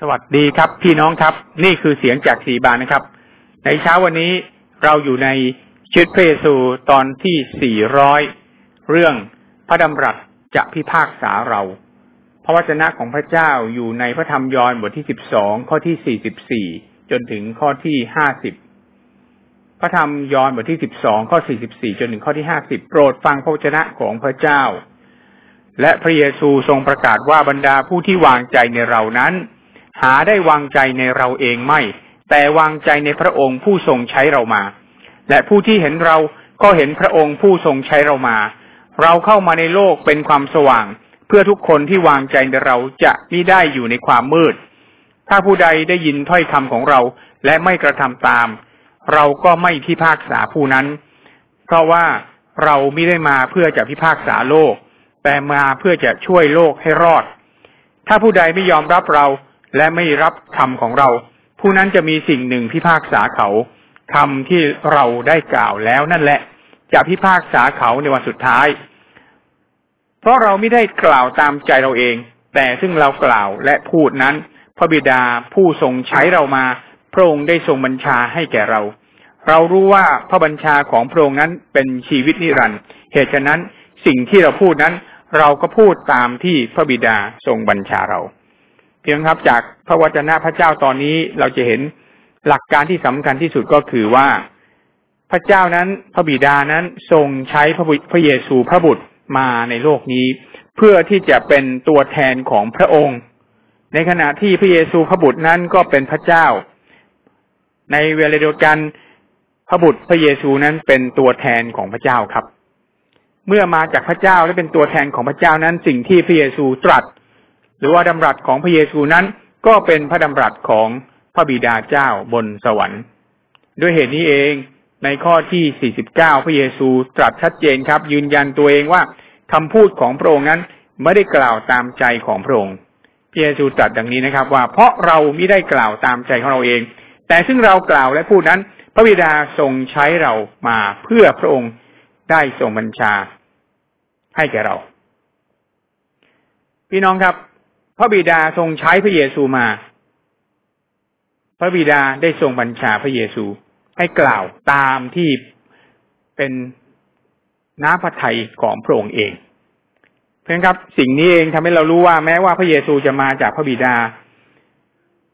สวัสดีครับ พี่น้องครับ นี่คือเสียงจากสีบานนะครับ ในเช้าวันนี้เราอยู่ในชีวิตพระเยซูตอนที่สี่ร้อยเรื่องพระดำรัสจะพิพากษาเรา พระวจนะของพระเจ้าอยู่ในพระธรรมยอห์นบทที่สิบสองข้อที่สี่สิบสี่จนถึงข้อที่ห้าสิบพระธรรมยอห์นบทที่สิบสองข้อสี่สิบสี่จนถึงข้อที่ห้าสิบโปรดฟังพระวจนะของพระเจ้า และพระเยซูทรงประกาศว่าบรรดาผู้ที่วางใจในเรานั้น หาได้วางใจในเราเองไม่ แต่วางใจในพระองค์ผู้ทรงใช้เรามา และผู้ที่เห็นเราก็เห็นพระองค์ผู้ทรงใช้เรามา เราเข้ามาในโลกเป็นความสว่าง เพื่อทุกคนที่วางใจในเราจะมิได้อยู่ในความมืด ถ้าผู้ใดได้ยินถ้อยคำของเราและไม่กระทำตาม เราก็ไม่พิพากษาผู้นั้น เพราะว่าเราไม่ได้มาเพื่อจะพิพากษาโลก แต่มาเพื่อจะช่วยโลกให้รอด ถ้าผู้ใดไม่ยอมรับเรา และไม่รับคำของเรา ผู้นั้นจะมีสิ่งหนึ่งพิพากษาเขาคำที่เราได้กล่าวแล้วนั่นแหละ จะพิพากษาเขาในวันสุดท้าย เพราะเราไม่ได้กล่าวตามใจเราเอง แต่ซึ่งเรากล่าวและพูดนั้น พระบิดาผู้ทรงใช้เรามา พระองค์ได้ทรงบัญชาให้แก่เรา เรารู้ว่าพระบัญชาของพระองค์นั้นเป็นชีวิตนิรันดร์เหตุฉะนั้นสิ่งที่เราพูดนั้น เราก็พูดตามที่พระบิดาทรงบัญชาเรา เพียงครับจากพระวจนะพระเจ้าตอนนี้เราจะเห็นหลักการที่สำคัญที่สุดก็คือว่าพระเจ้านั้นพระบิดานั้นทรงใช้พระพระเยซูพระบุตรมาในโลกนี้ เพื่อที่จะเป็นตัวแทนของพระองค์ ในขณะที่พระเยซูพระบุตรนั้นก็เป็นพระเจ้า ในเวลาเดียวกันพระบุตรพระเยซูนั้นเป็นตัวแทนของพระเจ้าครับ เมื่อมาจากพระเจ้าและเป็นตัวแทนของพระเจ้านั้นสิ่งที่พระเยซูตรัส รือว่าดำรัสของพระเยซูนั้น ก็เป็นพระดำรัสของพระบิดาเจ้าบนสวรรค์ ด้วยเหตุนี้เองในข้อที่ 49 พระเยซูตรัสชัดเจนครับ ยืนยันตัวเองว่าคำพูดของพระองค์นั้นไม่ได้กล่าวตามใจของพระองค์ พระเยซูตรัสดังนี้นะครับ ว่าเพราะเราไม่ได้กล่าวตามใจของเราเอง แต่ซึ่งเรากล่าวและพูดนั้น พระบิดาทรงใช้เรามาเพื่อพระองค์ได้ทรงบัญชาให้แก่เรา พี่น้องครับ พระบิดาทรงใช้พระเยซูมา พระบิดาได้ทรงบัญชาพระเยซู ให้กล่าวตามที่เป็นน้าพระทัยของพระองค์เอง เพื่อนครับสิ่งนี้เองทำให้เรารู้ว่าแม้ว่าพระเยซูจะมาจากพระบิดา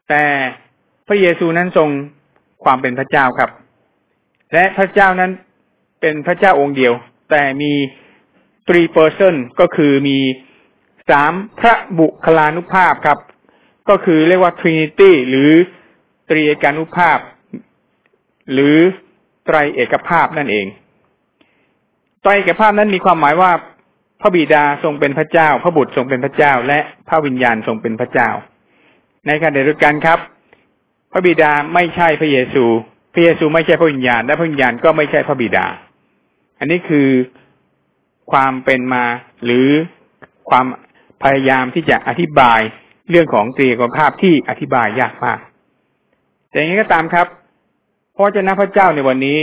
แต่พระเยซูนั้นทรงความเป็นพระเจ้าครับ และพระเจ้านั้นเป็นพระเจ้าองค์เดียว แต่มี three person ก็คือมี สามพระบุคลานุภาพครับ ก็คือเรียกว่า trinity หรือตรีเอกานุภาพ หรือไตรเอกภาพนั่นเอง ไตรเอกภาพนั้นมีความหมายว่าพระบิดาทรงเป็นพระเจ้า พระบุตรทรงเป็นพระเจ้า และพระวิญญาณทรงเป็นพระเจ้า ในขณะเดียวกันครับ พระบิดาไม่ใช่พระเยซู พระเยซูไม่ใช่พระวิญญาณ และพระวิญญาณก็ไม่ใช่พระบิดา อันนี้คือความเป็นมาหรือความ พยายามที่จะอธิบายเรื่องของตรีเอกภาพที่อธิบายยากมาก แต่อย่างนี้ก็ตามครับพระเจ้าพระเจ้าในวันนี้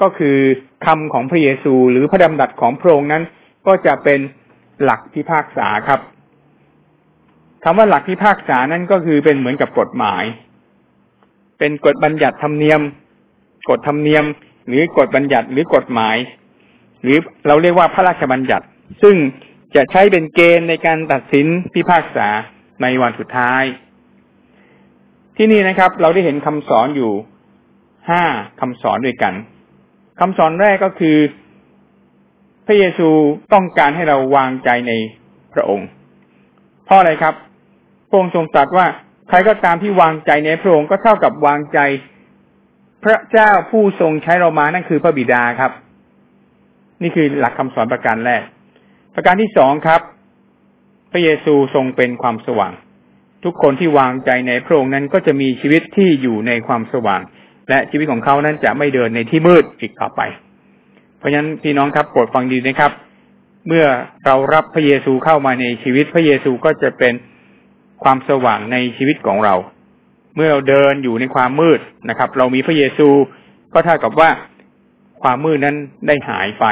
ก็คือคำของพระเยซูหรือพระดำรัสของพระองค์นั้น ก็จะเป็นหลักพิพากษาครับคำว่าหลักพิพากษานั้นก็คือเป็นเหมือนกับกฎหมาย เป็นกฎบัญญัติธรรมเนียม กฎธรรมเนียม หรือกฎบัญญัติหรือกฎหมาย หรือเราเรียกว่าพระราชบัญญัติ ซึ่ง จะใช้เป็นเกณฑ์ในการตัดสินพิพากษาในวันสุดท้าย ที่นี่นะครับ เราได้เห็นคำสอนอยู่ห้าคำสอนด้วยกันคำสอนแรกก็คือ พระเยซูต้องการให้เราวางใจในพระองค์ เพราะอะไรครับพระองค์ทรงตรัสว่าใครก็ตามที่วางใจในพระองค์ก็เท่ากับวางใจ พระเจ้าผู้ทรงใช้เรามานั่นคือพระบิดาครับ นี่คือหลักคำสอนประการแรก ประการที่สองครับ พระเยซูทรงเป็นความสว่าง ทุกคนที่วางใจในพระองค์นั้นก็จะมีชีวิตที่อยู่ในความสว่าง และชีวิตของเขานั้นจะไม่เดินในที่มืดอีกต่อไป เพราะฉะนั้นพี่น้องครับโปรดฟังดีนะครับ เมื่อเรารับพระเยซูเข้ามาในชีวิตพระเยซูก็จะเป็นความสว่างในชีวิตของเรา เมื่อเราเดินอยู่ในความมืดนะครับ เรามีพระเยซูก็เท่ากับว่าความมืดนั้นได้หายไป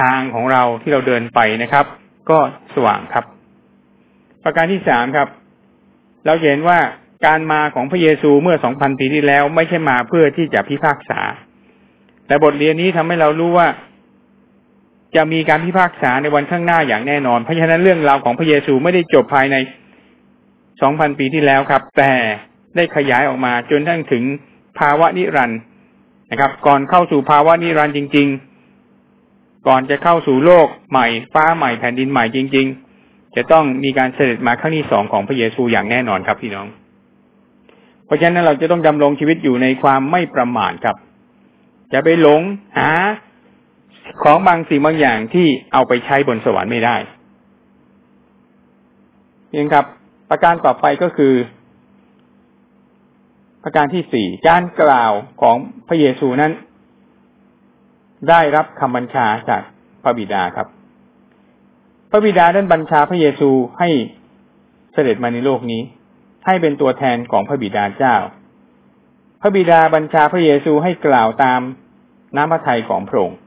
ทางของเราที่เราเดินไปนะครับ ก็สว่างครับ ประการที่สามครับ เราเห็นว่าการมาของพระเยซูเมื่อสองพันปีที่แล้ว ไม่ใช่มาเพื่อที่จะพิพากษา แต่บทเรียนนี้ทำให้เรารู้ว่า จะมีการพิพากษาในวันข้างหน้าอย่างแน่นอน เพราะฉะนั้นเรื่องราวของพระเยซูไม่ได้จบภายในสองพันปีที่แล้วครับ แต่ได้ขยายออกมาจนทั้งถึงภาวะนิรันดร์นะครับ ก่อนเข้าสู่ภาวะนิรันดร์จริง ๆ ก่อนจะเข้าสู่โลกใหม่ ฟ้าใหม่แผ่นดินใหม่จริง ๆ จะต้องมีการเสด็จมาครั้งที่สองของพระเยซูอย่างแน่นอนครับพี่น้อง เพราะฉะนั้นเราจะต้องดำรงชีวิตอยู่ในความไม่ประมาทครับจะไปหลงหาของบางสิ่งบางอย่างที่เอาไปใช้บนสวรรค์ไม่ได้ยังครับ ประการต่อไปก็คือ ประการที่สี่การกล่าวของพระเยซูนั้น ได้รับคำบัญชาจากพระบิดาครับ พระบิดานั้นบัญชาพระเยซูให้เสด็จมาในโลกนี้ ให้เป็นตัวแทนของพระบิดาเจ้า พระบิดาบัญชาพระเยซูให้กล่าวตามน้ำพระทัยของพระองค์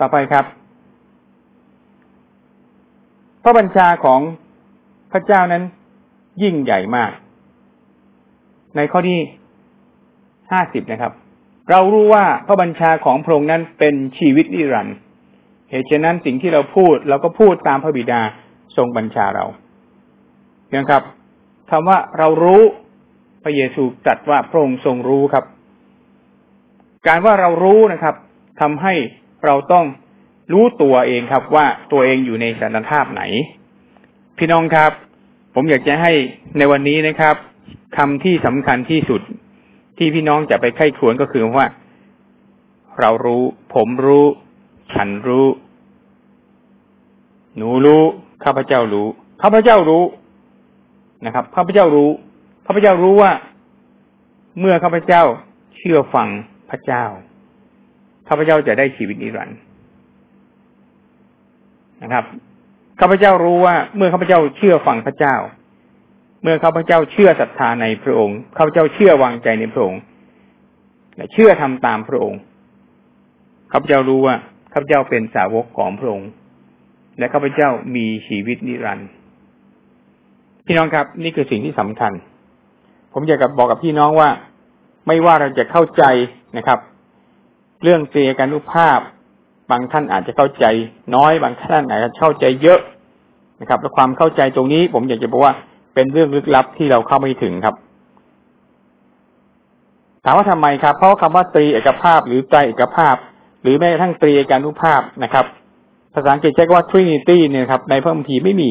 ต่อไปครับ พระบัญชาของพระเจ้านั้นยิ่งใหญ่มาก ในข้อที่ ห้าสิบนะครับ เรารู้ว่าพระบัญชาของพระองค์นั้นเป็นชีวิตนิรันดร์เหตุฉะนั้นสิ่งที่เราพูดเราก็พูดตามพระบิดาทรงบัญชาเรานะครับคำว่าเรารู้พระเยซูตรัสว่าพระองค์ทรงรู้ครับ การว่าเรารู้นะครับทำให้เราต้องรู้ตัวเองครับ ว่าตัวเองอยู่ในสถานภาพไหน พี่น้องครับ ผมอยากจะให้ในวันนี้นะครับคำที่สำคัญที่สุด ที่พี่น้องจะไปไข้ควรก็คือว่า เรารู้ ผมรู้ ฉันรู้ หนูรู้ ข้าพเจ้ารู้ ข้าพเจ้ารู้นะครับ ข้าพเจ้ารู้ ข้าพเจ้ารู้ว่า เมื่อข้าพเจ้าเชื่อฟังพระเจ้า ข้าพเจ้าจะได้ชีวิตนิรันดร์นะครับ ข้าพเจ้ารู้ว่า เมื่อข้าพเจ้าเชื่อฟังพระเจ้า มื่อข้าพเจ้าเชื่อศรัทธาในพระองค์ข้าพเจ้าเชื่อวางใจในพระองค์และเชื่อทำตามพระองค์ข้าพเจ้ารู้ว่าข้าพเจ้าเป็นสาวกของพระองค์และข้าพเจ้ามีชีวิตนิรันดร์พี่น้องครับ นี่คือสิ่งที่สำคัญ ผมอยากกับบอกกับพี่น้องว่า ไม่ว่าเราจะเข้าใจนะครับ เรื่องเสียการุภาพ บางท่านอาจจะเข้าใจน้อยบางท่านอาจจะเข้าใจเยอะนะครับและความเข้าใจตรงนี้ ผมอยากจะบอกว่า เป็นเรื่องลึกลับที่เราเข้าไม่ถึงครับ ถามว่าทำไมครับ เพราะคำว่าตรีเอกภาพ หรือใจเอกภาพ หรือแม้กระทั่งตรีเอการุภาพนะครับ ภาษาอังกฤษใช้คำว่า Trinity เนี่ยครับ ในพระคัมภีร์ไม่มี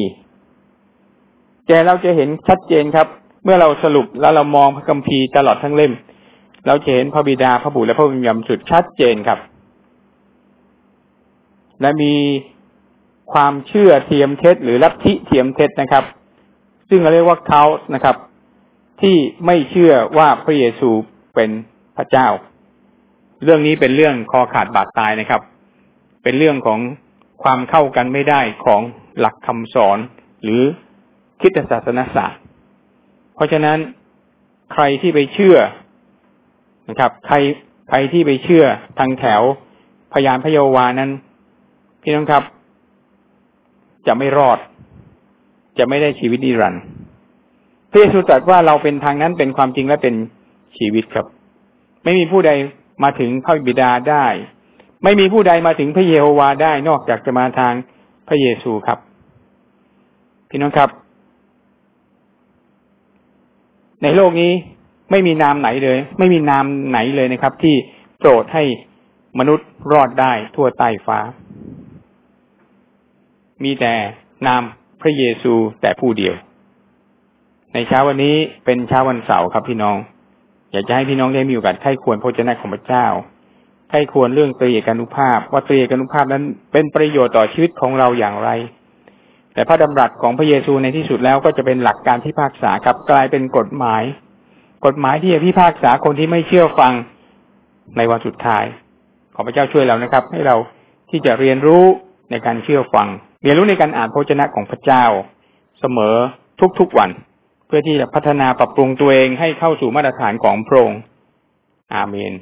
แต่เราจะเห็นชัดเจนครับ เมื่อเราสรุปแล้วเรามองพระคัมภีร์ตลอดทั้งเล่ม เราจะเห็นพระบิดาพระบุตรและพระวิญญาณสุดชัดเจนครับ และมีความเชื่อเทียมเท็จ หรือลัทธิเทียมเท็จนะครับ ซึ่งเราเรียกว่าเขานะครับ ที่ไม่เชื่อว่าพระเยซูเป็นพระเจ้า เรื่องนี้เป็นเรื่องคอขาดบาดตายนะครับ เป็นเรื่องของความเข้ากันไม่ได้ของหลักคำสอนหรือคิดศาสนศาสตร์ เพราะฉะนั้นใครที่ไปเชื่อนะครับ ใครใครที่ไปเชื่อทางแถวพยานพยาวานั้น พี่น้องครับ จะไม่รอด จะไม่ได้ชีวิตนิรันดร์พระเยซูตรัสว่าเราเป็นทางนั้นเป็นความจริงและเป็นชีวิตครับ ไม่มีผู้ใดมาถึงพระบิดาได้ ไม่มีผู้ใดมาถึงพระเยโฮวาได้นอกจากจะมาทางพระเยซูครับ พี่น้องครับ ในโลกนี้ไม่มีนามไหนเลย ไม่มีนามไหนเลยนะครับ ที่โปรดให้มนุษย์รอดได้ทั่วใต้ฟ้า มีแต่นาม พระเยซูแต่ผู้เดียว ในเช้าวันนี้เป็นเช้าวันเสาร์ครับพี่น้อง อยากจะให้พี่น้องได้มีโอกาสไข้ควรพระเจ้าของพระเจ้าไข้ควรเรื่องตรีเอกานุภาพ ว่าตรีเอกานุภาพนั้นเป็นประโยชน์ต่อชีวิตของเราอย่างไร แต่พระดำรัสของพระเยซูในที่สุดแล้วก็จะเป็นหลักการพิพากษาครับกลายเป็นกฎหมาย กฎหมายที่จะพิพากษาคนที่ไม่เชื่อฟังในวันสุดท้าย ขอพระเจ้าช่วยเรานะครับ ให้เราที่จะเรียนรู้ในการเชื่อฟัง รียนรู้ในการอ่านพระเจนะของพระเจ้าเสมอทุกๆวัน เพื่อที่จะพัฒนาปรับปรุงตัวเองให้เข้าสู่มาตรฐานของพระองค์อาเมน